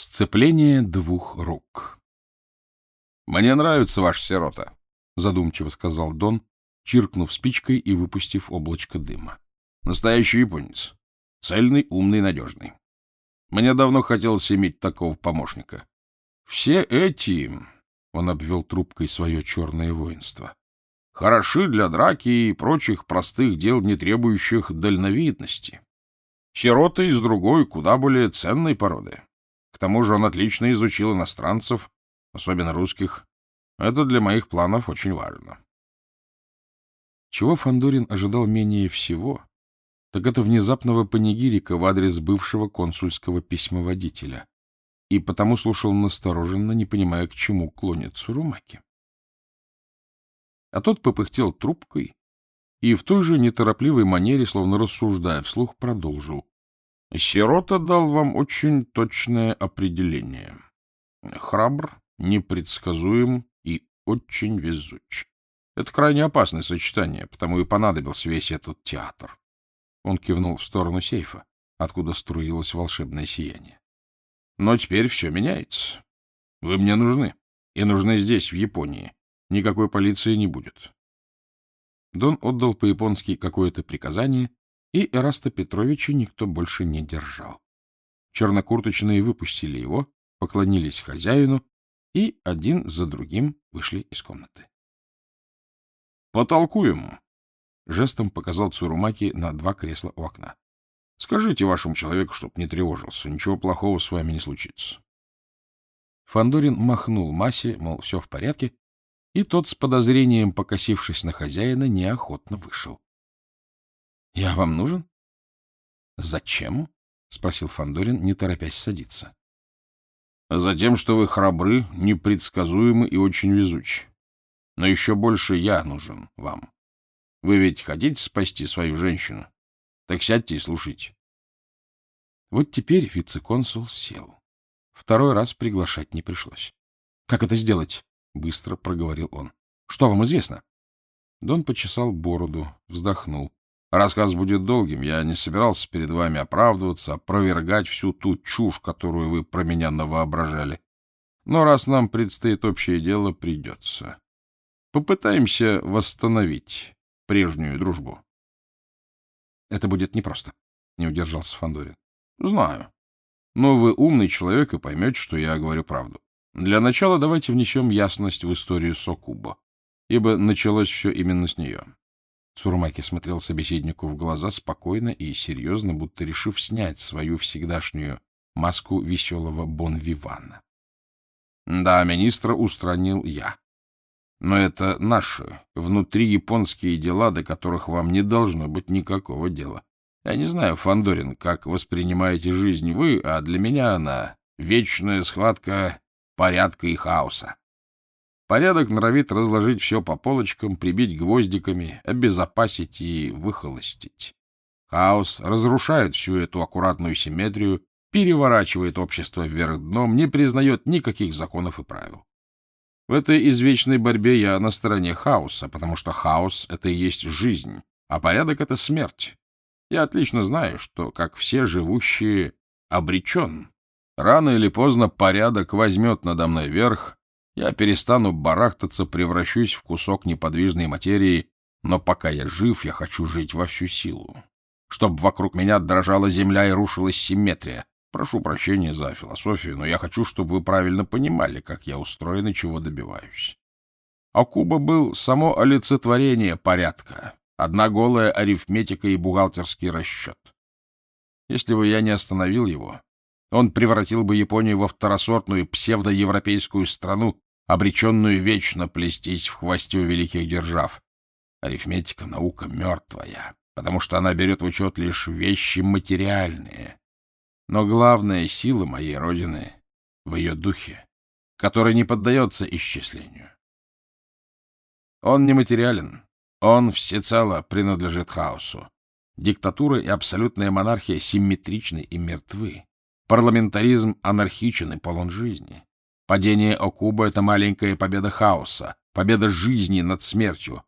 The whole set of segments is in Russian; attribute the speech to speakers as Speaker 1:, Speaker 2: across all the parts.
Speaker 1: Сцепление двух рук. «Мне нравится ваш сирота», — задумчиво сказал Дон, чиркнув спичкой и выпустив облачко дыма. «Настоящий японец. Цельный, умный, надежный. Мне давно хотелось иметь такого помощника. Все эти...» — он обвел трубкой свое черное воинство. «Хороши для драки и прочих простых дел, не требующих дальновидности. Сирота из другой, куда более ценной породы. К тому же он отлично изучил иностранцев, особенно русских. Это для моих планов очень важно.
Speaker 2: Чего Фандорин ожидал менее всего, так это внезапного панигирика в адрес бывшего консульского письмоводителя, и потому слушал настороженно, не понимая, к чему клонит Сурумаки. А тот попыхтел трубкой и в той же неторопливой манере, словно рассуждая вслух, продолжил. Сирота дал вам очень точное определение. Храбр, непредсказуем и очень везуч. Это крайне опасное сочетание, потому и понадобился весь этот театр. Он кивнул в сторону сейфа, откуда струилось волшебное сияние. Но теперь все меняется. Вы мне нужны. И нужны здесь, в Японии. Никакой полиции не будет. Дон отдал по-японски какое-то приказание, и Эраста Петровича никто больше не держал. Чернокурточные выпустили его, поклонились хозяину и один за другим вышли из комнаты. — Потолкуем! — жестом показал Цурумаки на два кресла у окна. — Скажите вашему человеку, чтоб не тревожился, ничего плохого с вами не случится. Фандорин махнул Масе, мол, все в порядке, и тот, с подозрением покосившись на хозяина, неохотно вышел. — Я вам нужен? — Зачем? — спросил Фандорин, не торопясь садиться. — Затем, что вы храбры, непредсказуемы и очень везучи. Но еще больше я нужен вам. Вы ведь хотите спасти свою женщину? Так сядьте и слушайте. Вот теперь вице-консул сел. Второй раз приглашать не пришлось. — Как это сделать? — быстро проговорил он. — Что вам известно? Дон почесал бороду, вздохнул. Рассказ будет долгим. Я не собирался перед вами оправдываться, опровергать всю ту чушь, которую вы про меня навоображали. Но раз нам предстоит общее дело, придется. Попытаемся восстановить прежнюю дружбу. — Это будет непросто, — не удержался Фандорин. Знаю. Но вы умный человек и поймете, что я говорю правду. Для начала давайте внесем ясность в историю Сокубо, ибо началось все именно с нее. Сурмаки смотрел собеседнику в глаза спокойно и серьезно, будто решив снять свою всегдашнюю маску веселого бон-вивана. Да, министра устранил я. Но это наши, внутри японские дела, до которых вам не должно быть никакого дела. Я не знаю, Фандорин, как воспринимаете жизнь вы, а для меня она вечная схватка порядка и хаоса. Порядок норовит разложить все по полочкам, прибить гвоздиками, обезопасить и выхолостить. Хаос разрушает всю эту аккуратную симметрию, переворачивает общество вверх дном, не признает никаких законов и правил. В этой извечной борьбе я на стороне хаоса, потому что хаос — это и есть жизнь, а порядок — это смерть. Я отлично знаю, что, как все живущие, обречен. Рано или поздно порядок возьмет надо мной верх, я перестану барахтаться, превращусь в кусок неподвижной материи, но пока я жив, я хочу жить во всю силу. Чтоб вокруг меня дрожала земля и рушилась симметрия. Прошу прощения за философию, но я хочу, чтобы вы правильно понимали, как я устроен и чего добиваюсь. Акуба был само олицетворение порядка, одна голая арифметика и бухгалтерский расчет. Если бы я не остановил его, он превратил бы Японию во второсортную псевдоевропейскую страну, обреченную вечно плестись в хвосте великих держав. Арифметика — наука мертвая, потому что она берет в учет лишь вещи материальные. Но главная сила моей родины в ее духе, который не поддается исчислению. Он нематериален, он всецело принадлежит хаосу. Диктатура и абсолютная монархия симметричны и мертвы. Парламентаризм анархичен и полон жизни. Падение Окуба — это маленькая победа хаоса, победа жизни над смертью.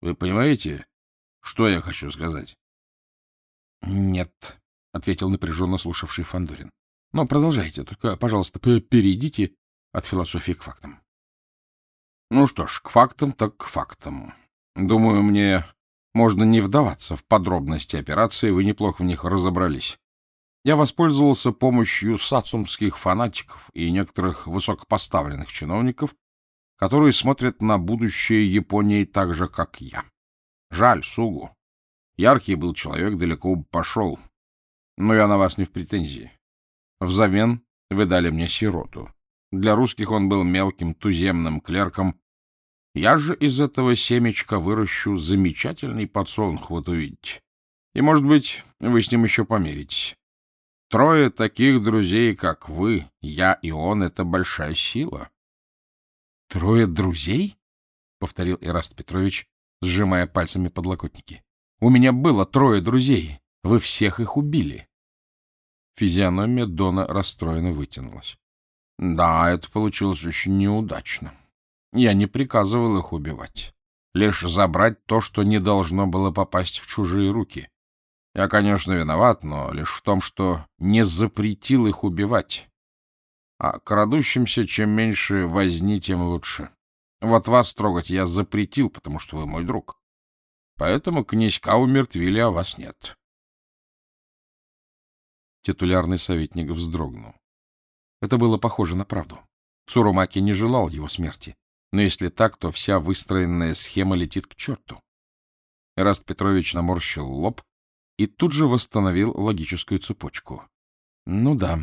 Speaker 2: Вы понимаете, что я хочу сказать? — Нет, — ответил напряженно слушавший Фандорин. Но продолжайте, только, пожалуйста, перейдите от философии к фактам.
Speaker 1: Ну что ж, к фактам так к фактам. Думаю, мне можно не вдаваться в подробности операции, вы неплохо в них разобрались. Я воспользовался помощью сацумских фанатиков и некоторых высокопоставленных чиновников, которые смотрят на будущее Японии так же, как я. Жаль, Сугу. Яркий был человек, далеко бы пошел. Но я на вас не в претензии. Взамен вы дали мне сироту. Для русских он был мелким туземным клерком. Я же из этого семечка выращу замечательный подсолнух, вот увидите. И, может быть, вы с ним еще помиритесь. Трое таких друзей, как вы, я и он, — это большая сила.
Speaker 2: — Трое друзей? — повторил Ираст Петрович, сжимая пальцами подлокотники. — У меня было трое друзей. Вы всех их убили. Физиономия Дона расстроенно вытянулась.
Speaker 1: Да, это получилось очень неудачно. Я не приказывал их убивать. Лишь забрать то, что не должно было попасть в чужие руки. Я, конечно, виноват, но лишь в том, что не запретил их убивать. А крадущимся чем меньше возни, тем лучше. Вот вас трогать я запретил, потому что вы мой друг. Поэтому князька умертвили, а вас нет.
Speaker 2: Титулярный советник вздрогнул. Это было похоже на правду. Цурумаки не желал его смерти. Но если так, то вся выстроенная схема летит к черту. Раст Петрович наморщил лоб и тут же восстановил логическую цепочку. Ну да,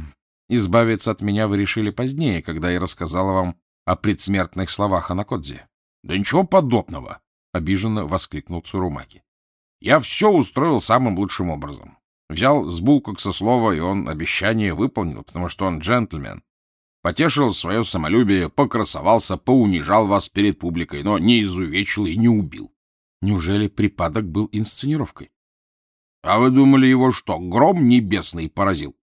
Speaker 2: избавиться от меня вы решили позднее, когда я рассказала вам о предсмертных словах Анакодзе.
Speaker 1: — Да ничего подобного! — обиженно воскликнул Цурумаки. — Я все устроил самым лучшим образом. Взял с Булкокса слово, и он обещание выполнил, потому что он джентльмен. Потешил свое самолюбие, покрасовался, поунижал вас перед публикой, но не изувечил и не убил.
Speaker 2: Неужели припадок был инсценировкой?
Speaker 1: А вы думали его что, гром небесный поразил?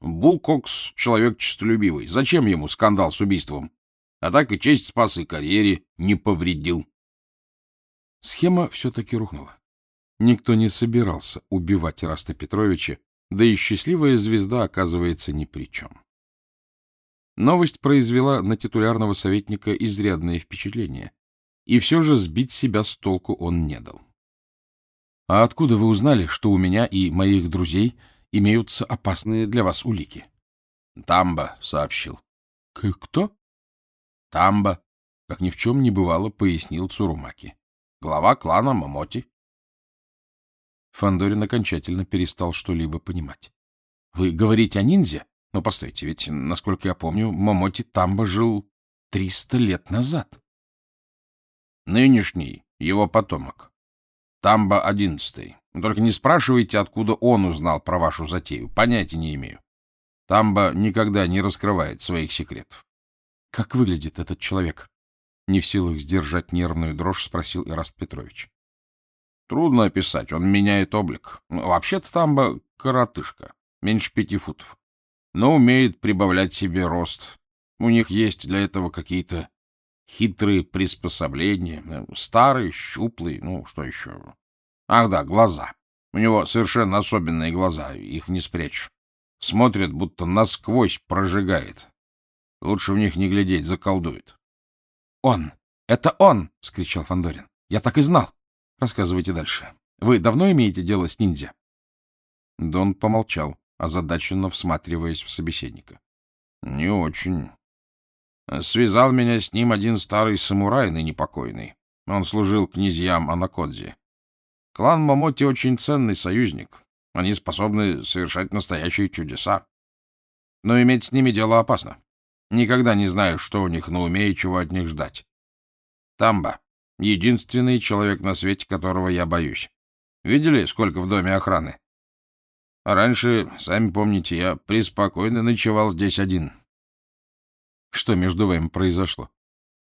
Speaker 1: Булкокс — человек честолюбивый. Зачем ему скандал с убийством? А так и честь спас, и карьере не повредил.
Speaker 2: Схема все-таки рухнула. Никто не собирался убивать Эраста Петровича, да и счастливая звезда оказывается ни при чем. Новость произвела на титулярного советника изрядное впечатление, и все же сбить себя с толку он не дал. — А откуда вы узнали, что у меня и моих друзей имеются опасные для вас улики?
Speaker 1: — Тамба сообщил.
Speaker 2: — Кто?
Speaker 1: — Тамба,
Speaker 2: как ни в чем не бывало, пояснил Цурумаки.
Speaker 1: — Глава клана Мамоти.
Speaker 2: Фандорин окончательно перестал что-либо понимать. — Вы говорите о ниндзя? Но постойте, ведь, насколько я помню, Момоти Тамба жил триста лет назад.
Speaker 1: — Нынешний его потомок. Тамба одиннадцатый. Только не спрашивайте, откуда он узнал про вашу затею. Понятия не имею. Тамба никогда не раскрывает своих секретов.
Speaker 2: — Как выглядит этот человек? Не в силах сдержать нервную дрожь, спросил Ираст Петрович.
Speaker 1: Трудно описать, он меняет облик. Вообще-то Тамба коротышка, меньше пяти футов. Но умеет прибавлять себе рост. У них есть для этого какие-то хитрые приспособления. Старый, щуплый, ну, что еще? Ах да, глаза. У него совершенно особенные глаза, их не спрячешь. Смотрят, будто насквозь прожигает. Лучше в них не глядеть, заколдует.
Speaker 2: — Он! Это он! — скричал Фандорин. Я так и знал. Рассказывайте дальше. Вы давно имеете дело с ниндзя?
Speaker 1: Дон помолчал, озадаченно всматриваясь в собеседника. — Не очень. Связал меня с ним один старый самурай, ныне покойный. Он служил князьям Анакодзе. Клан Мамоти очень ценный союзник. Они способны совершать настоящие чудеса. Но иметь с ними дело опасно. Никогда не знаю, что у них на уме и чего от них ждать. Тамба, Единственный человек на свете, которого я боюсь. Видели, сколько в доме охраны? А раньше, сами помните, я преспокойно ночевал здесь один.
Speaker 2: Что между вами произошло?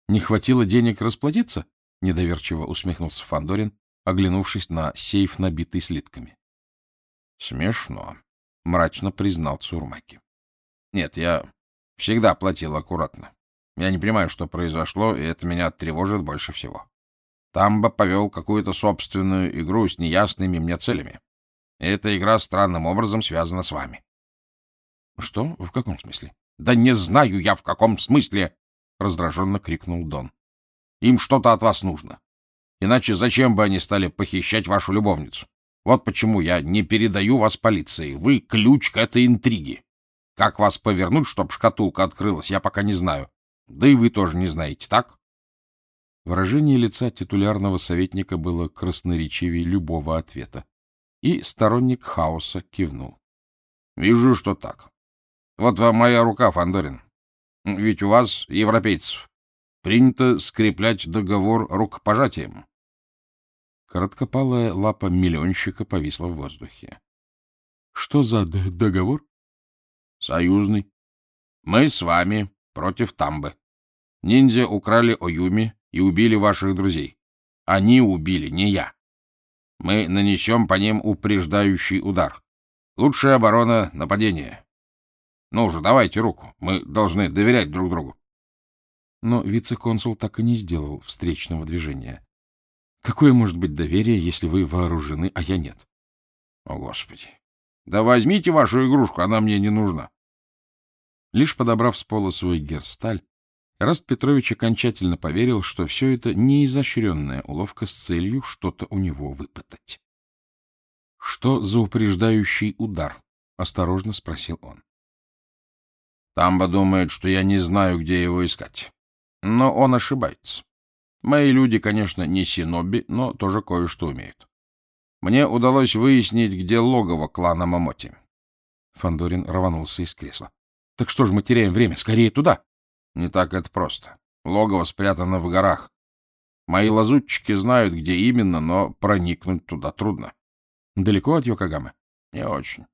Speaker 2: Не хватило денег расплатиться? Недоверчиво усмехнулся Фандорин, оглянувшись на сейф, набитый слитками.
Speaker 1: Смешно, мрачно признал Цурмаки. Нет, я всегда платил аккуратно. Я не понимаю, что произошло, и это меня тревожит больше всего. Тамба повел какую-то собственную игру с неясными мне целями. И эта игра странным образом связана с вами.
Speaker 2: — Что? В каком смысле? — Да не знаю я, в каком смысле! — раздраженно крикнул Дон. — Им что-то от вас нужно. Иначе зачем бы они стали похищать вашу любовницу? Вот почему я не передаю вас полиции. Вы — ключ к этой интриге. Как вас повернуть, чтобы шкатулка открылась, я пока не знаю. Да и вы тоже не знаете, так? Выражение лица титулярного советника было красноречивее любого ответа, и сторонник хаоса кивнул. — Вижу, что так. Вот вам моя рука, Фандорин. Ведь у вас, европейцев, принято скреплять договор рукопожатием. Короткопалая лапа миллионщика повисла в воздухе. — Что за договор? — Союзный. Мы с вами против Тамбы. Ниндзя украли Оюми и убили ваших друзей. Они убили, не я. Мы нанесем по ним упреждающий удар. Лучшая оборона — нападение. Ну уже, давайте руку. Мы должны доверять друг другу. Но вице-консул так и не сделал встречного движения. Какое может быть доверие, если вы вооружены, а я нет? О, Господи! Да возьмите вашу игрушку, она мне не нужна. Лишь подобрав с пола свой герсталь, Раст Петрович окончательно поверил, что все это не изощренная уловка с целью что-то у него выпытать. — Что за упреждающий удар? — осторожно спросил он. — Тамба думает, что я не знаю, где его искать. Но он ошибается. Мои люди, конечно, не синоби, но тоже кое-что умеют. Мне удалось выяснить, где логово клана Мамоти. Фандорин рванулся из кресла. — Так что ж мы теряем время? Скорее туда! — Не так это просто. Логово спрятано в горах. Мои лазутчики знают, где именно, но проникнуть туда трудно. — Далеко от Йокогамы? — Не очень.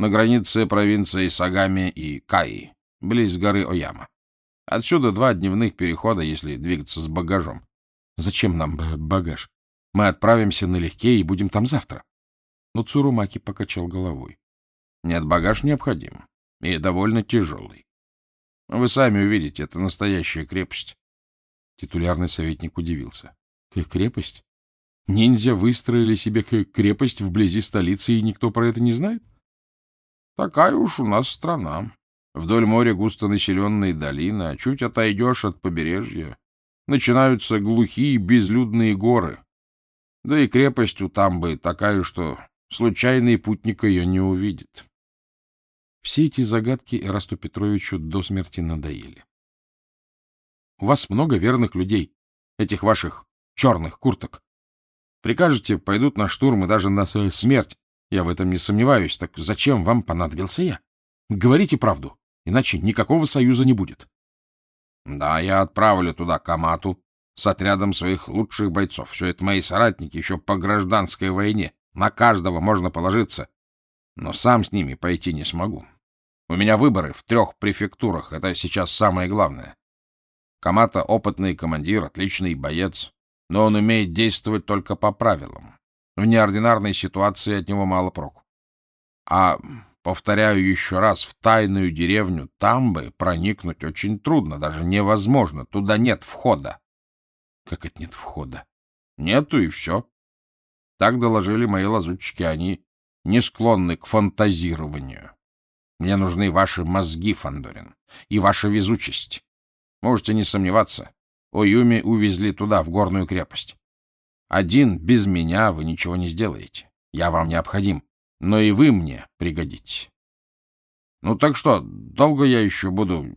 Speaker 2: На границе провинции Сагами и Каи, близ горы Ояма. Отсюда два дневных перехода, если двигаться с багажом. Зачем нам багаж? Мы отправимся налегке и будем там завтра. Но Цурумаки покачал головой. Нет, багаж необходим. И довольно тяжелый. Вы сами увидите, это настоящая крепость. Титулярный советник удивился. Как крепость? Ниндзя выстроили себе крепость вблизи столицы, и никто про это не знает? Такая уж у нас страна. Вдоль моря густонаселенные долины, а чуть отойдешь от побережья, начинаются глухие безлюдные горы. Да и крепость у Тамбы такая, что случайный путник ее не увидит. Все эти загадки Эрасту Петровичу до смерти надоели. У вас много верных людей, этих ваших черных курток. Прикажете, пойдут на штурм и даже на смерть. Я в этом не сомневаюсь. Так зачем вам понадобился я? Говорите правду иначе никакого союза не будет. Да, я отправлю туда Камату с отрядом своих лучших бойцов. Все это мои соратники еще по гражданской войне. На каждого можно положиться. Но сам с ними пойти не смогу. У меня выборы в трех префектурах. Это сейчас самое главное. Камата — опытный командир, отличный боец, но он умеет действовать только по правилам. В неординарной ситуации от него мало проку. А Повторяю еще раз, в тайную деревню Тамбы проникнуть очень трудно, даже невозможно. Туда нет входа. Как это нет входа? Нету и все. Так доложили мои лазутчики. Они не склонны к фантазированию. Мне нужны ваши мозги, Фандорин, и ваша везучесть. Можете не сомневаться. Оюми увезли туда, в горную крепость. Один, без меня, вы ничего не сделаете. Я вам необходим но и вы мне пригодитесь. Ну так что, долго я еще буду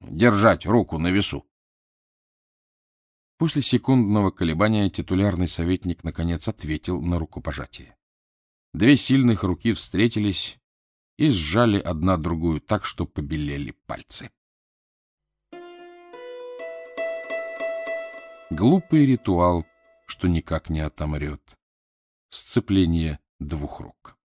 Speaker 2: держать руку на весу? После секундного колебания титулярный советник наконец ответил на рукопожатие. Две сильных руки встретились и сжали одна другую так, что побелели пальцы. Глупый ритуал, что никак не отомрет. Сцепление двух рук.